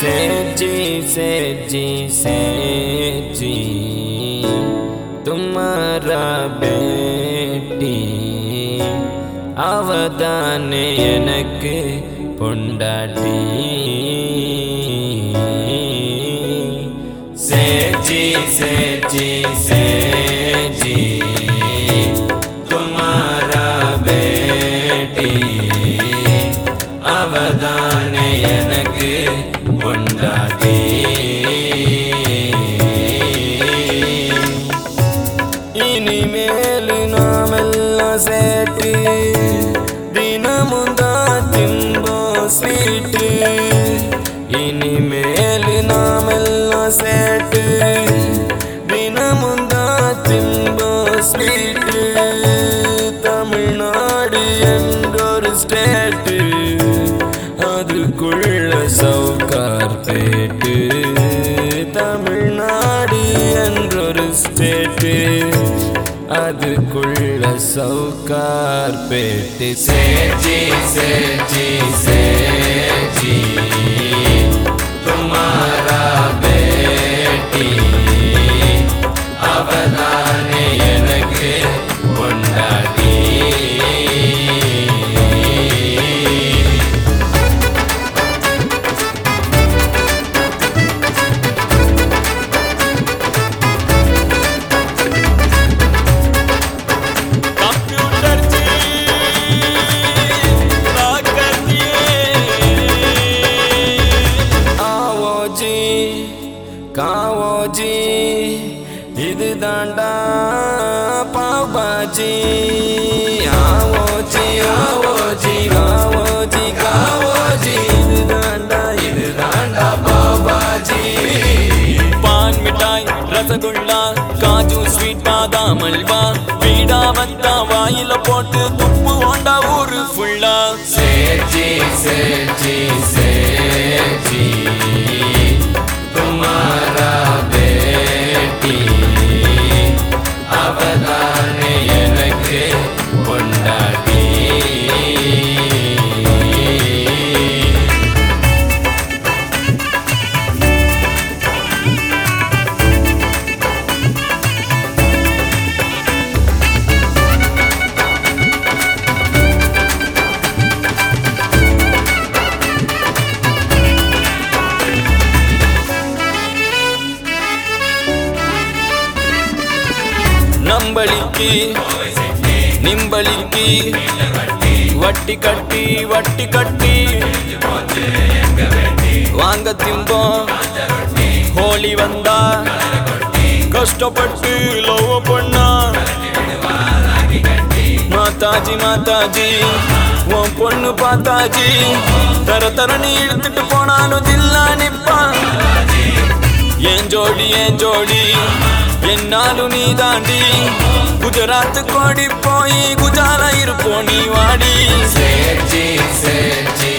सेजी सेजी सेजी तुम्हारा बेटी அவதானே எனக்கு பொண்டாட்டி சேஜி சேஜி சேஜி துமாரா பேட்டி அவதானே எனக்கு பொண்டாட்டி இனிமேல் நாமெல்லாம் சேட்டு தினமும் தான் திம்போ ஸ்வீட்டு இனிமேல் நாமெல்லாம் சேட்டு தினமும் தான் திம்போ ஸ்வீட்டு தமிழ்நாடு என்றொரு ஸ்டேட்டு. அதுக்குள்ள சௌக ஸ்டேட்டு தமிழ்நாடு என்றொரு ஸ்டேட்டு. அதுக்குள்ள சவுக்கார் பேட்டு. சேஜி சேஜி சேஜி. பாவோஜி இது தாண்டா பாவாஜி ஆவோஜி ஆவோஜி ஆவோஜி காவோஜி இது தாண்டா இது தாண்டா பாவாஜி பான் மிட்டாய் ரசகுல்லா காஜு ஸ்வீட் பாதாம் அல்வா. வீடா வந்தா வாயில போட்டு துப்பு ஓண்டா ஊரு ஃபுல்லா சேச்சி சேச்சி சே நம்பளிக்கு நிம்பளிக்கு. வட்டி கட்டி வட்டி கட்டி. வாங்க திம்போம். ஹோலி வந்தா கஷ்டப்பட்டு லவ் பண்ணா. மாதாஜி மாதாஜி உன் பொண்ணு பார்த்தாஜி. தர தர நீ இழுத்துட்டு போனாலும் ஜில்லா நிப்பான். ஏன் ஜோடி ஏன் ஜோடி. என்னாலும் நீ தாண்டி குஜராத் கோடி போய் குஜாலா இருப்போ நீ வாடி. சேர்ஜி சேர்ஜி